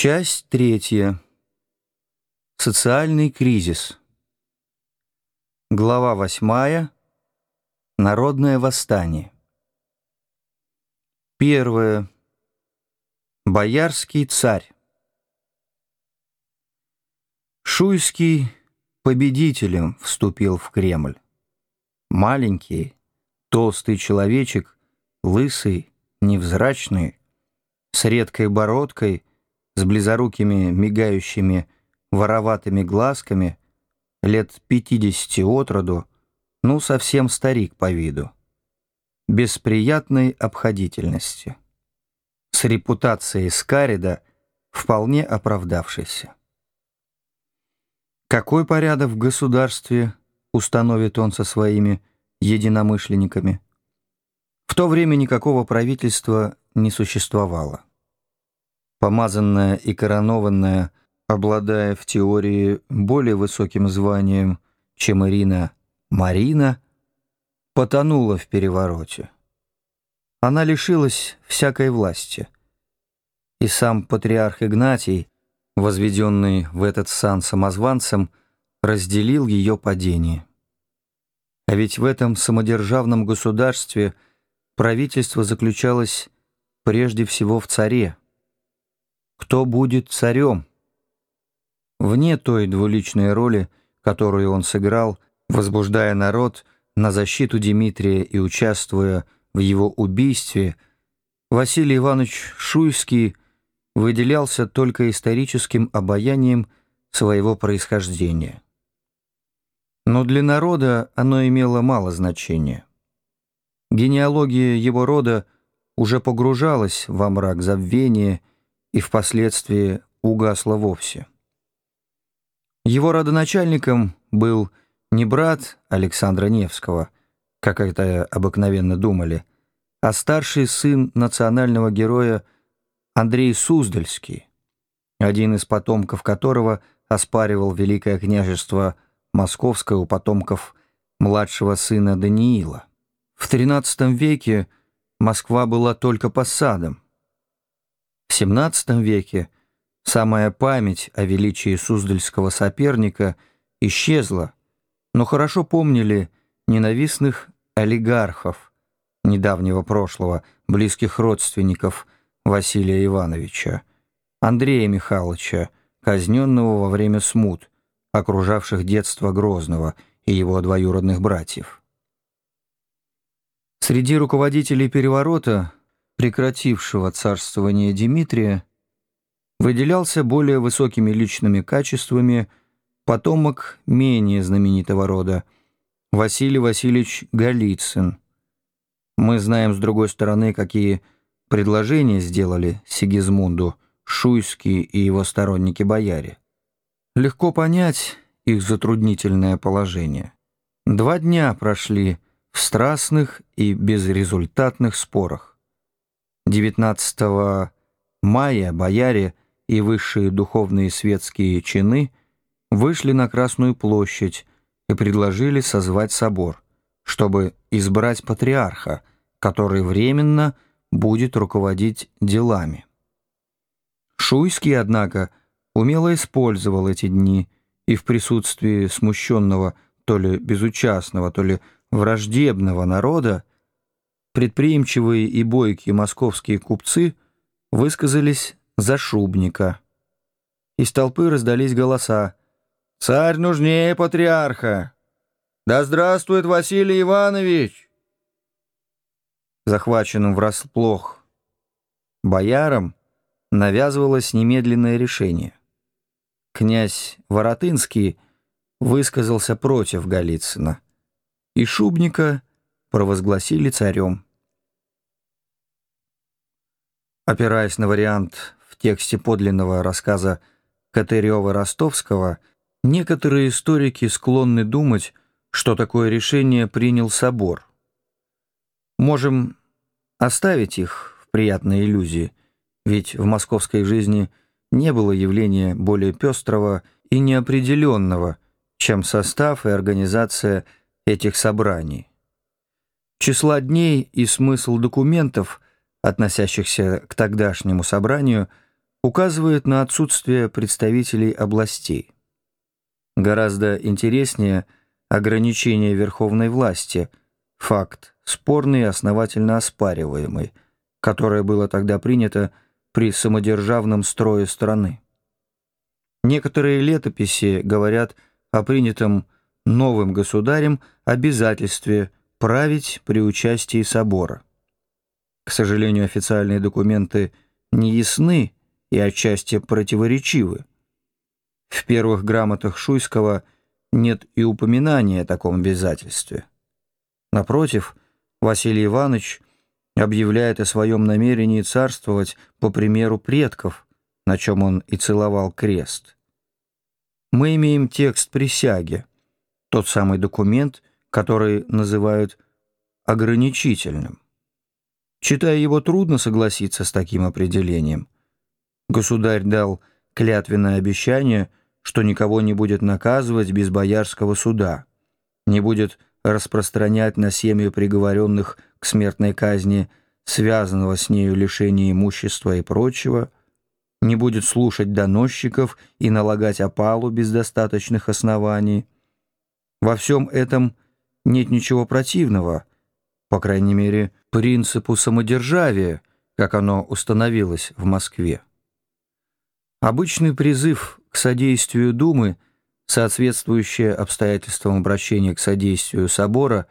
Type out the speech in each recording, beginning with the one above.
Часть третья. Социальный кризис. Глава восьмая. Народное восстание. Первое. Боярский царь. Шуйский победителем вступил в Кремль. Маленький, толстый человечек, лысый, невзрачный, с редкой бородкой — с близорукими, мигающими, вороватыми глазками, лет пятидесяти от роду, ну, совсем старик по виду, без приятной обходительности, с репутацией Скарида, вполне оправдавшейся. Какой порядок в государстве установит он со своими единомышленниками? В то время никакого правительства не существовало помазанная и коронованная, обладая в теории более высоким званием, чем Ирина Марина, потонула в перевороте. Она лишилась всякой власти. И сам патриарх Игнатий, возведенный в этот сан самозванцем, разделил ее падение. А ведь в этом самодержавном государстве правительство заключалось прежде всего в царе, кто будет царем. Вне той двуличной роли, которую он сыграл, возбуждая народ на защиту Дмитрия и участвуя в его убийстве, Василий Иванович Шуйский выделялся только историческим обаянием своего происхождения. Но для народа оно имело мало значения. Генеалогия его рода уже погружалась во мрак забвения и впоследствии угасла вовсе. Его родоначальником был не брат Александра Невского, как это обыкновенно думали, а старший сын национального героя Андрей Суздальский, один из потомков которого оспаривал Великое княжество Московское у потомков младшего сына Даниила. В XIII веке Москва была только посадом, в XVII веке самая память о величии суздальского соперника исчезла, но хорошо помнили ненавистных олигархов недавнего прошлого, близких родственников Василия Ивановича, Андрея Михайловича, казненного во время смут, окружавших детство Грозного и его двоюродных братьев. Среди руководителей переворота прекратившего царствование Дмитрия, выделялся более высокими личными качествами потомок менее знаменитого рода Василий Васильевич Голицын. Мы знаем, с другой стороны, какие предложения сделали Сигизмунду Шуйский и его сторонники-бояре. Легко понять их затруднительное положение. Два дня прошли в страстных и безрезультатных спорах. 19 мая бояре и высшие духовные светские чины вышли на Красную площадь и предложили созвать собор, чтобы избрать патриарха, который временно будет руководить делами. Шуйский, однако, умело использовал эти дни и в присутствии смущенного, то ли безучастного, то ли враждебного народа предприимчивые и бойкие московские купцы высказались за Шубника. Из толпы раздались голоса. «Царь нужнее патриарха! Да здравствует Василий Иванович!» Захваченным врасплох боярам навязывалось немедленное решение. Князь Воротынский высказался против Голицына, и Шубника провозгласили царем. Опираясь на вариант в тексте подлинного рассказа Катырева-Ростовского, некоторые историки склонны думать, что такое решение принял собор. Можем оставить их в приятной иллюзии, ведь в московской жизни не было явления более пестрого и неопределенного, чем состав и организация этих собраний. Числа дней и смысл документов – относящихся к тогдашнему собранию, указывает на отсутствие представителей областей. Гораздо интереснее ограничение верховной власти, факт спорный и основательно оспариваемый, которое было тогда принято при самодержавном строе страны. Некоторые летописи говорят о принятом новым государем обязательстве править при участии собора. К сожалению, официальные документы не ясны и отчасти противоречивы. В первых грамотах Шуйского нет и упоминания о таком обязательстве. Напротив, Василий Иванович объявляет о своем намерении царствовать по примеру предков, на чем он и целовал крест. Мы имеем текст присяги, тот самый документ, который называют ограничительным. Читая его, трудно согласиться с таким определением. Государь дал клятвенное обещание, что никого не будет наказывать без боярского суда, не будет распространять на семью приговоренных к смертной казни связанного с нею лишения имущества и прочего, не будет слушать доносчиков и налагать опалу без достаточных оснований. Во всем этом нет ничего противного, по крайней мере, принципу самодержавия, как оно установилось в Москве. Обычный призыв к содействию Думы, соответствующее обстоятельствам обращения к содействию собора,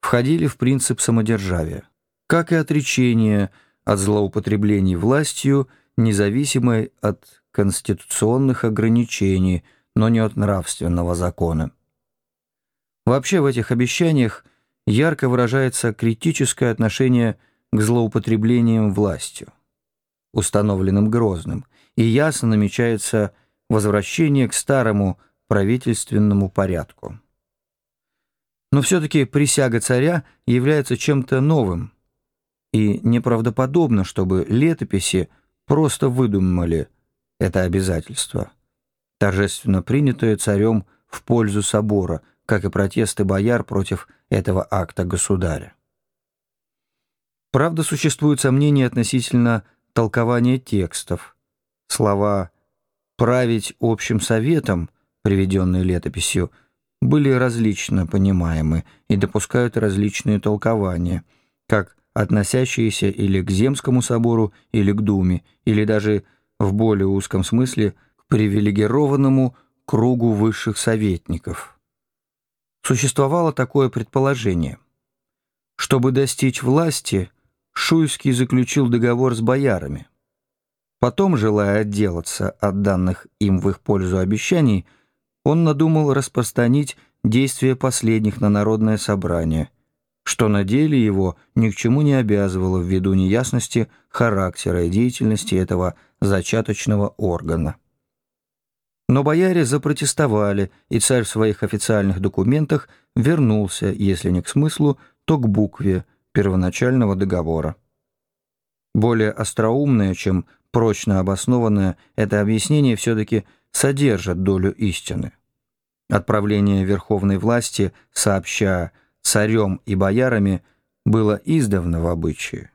входили в принцип самодержавия, как и отречение от злоупотреблений властью, независимой от конституционных ограничений, но не от нравственного закона. Вообще в этих обещаниях – ярко выражается критическое отношение к злоупотреблениям властью, установленным Грозным, и ясно намечается возвращение к старому правительственному порядку. Но все-таки присяга царя является чем-то новым, и неправдоподобно, чтобы летописи просто выдумали это обязательство, торжественно принятое царем в пользу собора – как и протесты бояр против этого акта государя. Правда, существуют сомнения относительно толкования текстов. Слова «править общим советом», приведенные летописью, были различно понимаемы и допускают различные толкования, как относящиеся или к Земскому собору, или к Думе, или даже в более узком смысле к привилегированному кругу высших советников. Существовало такое предположение. Чтобы достичь власти, Шуйский заключил договор с боярами. Потом, желая отделаться от данных им в их пользу обещаний, он надумал распространить действия последних на народное собрание, что на деле его ни к чему не обязывало ввиду неясности характера и деятельности этого зачаточного органа. Но бояре запротестовали, и царь в своих официальных документах вернулся, если не к смыслу, то к букве первоначального договора. Более остроумное, чем прочно обоснованное, это объяснение все-таки содержит долю истины. Отправление верховной власти, сообща царем и боярами, было издавна в обычае.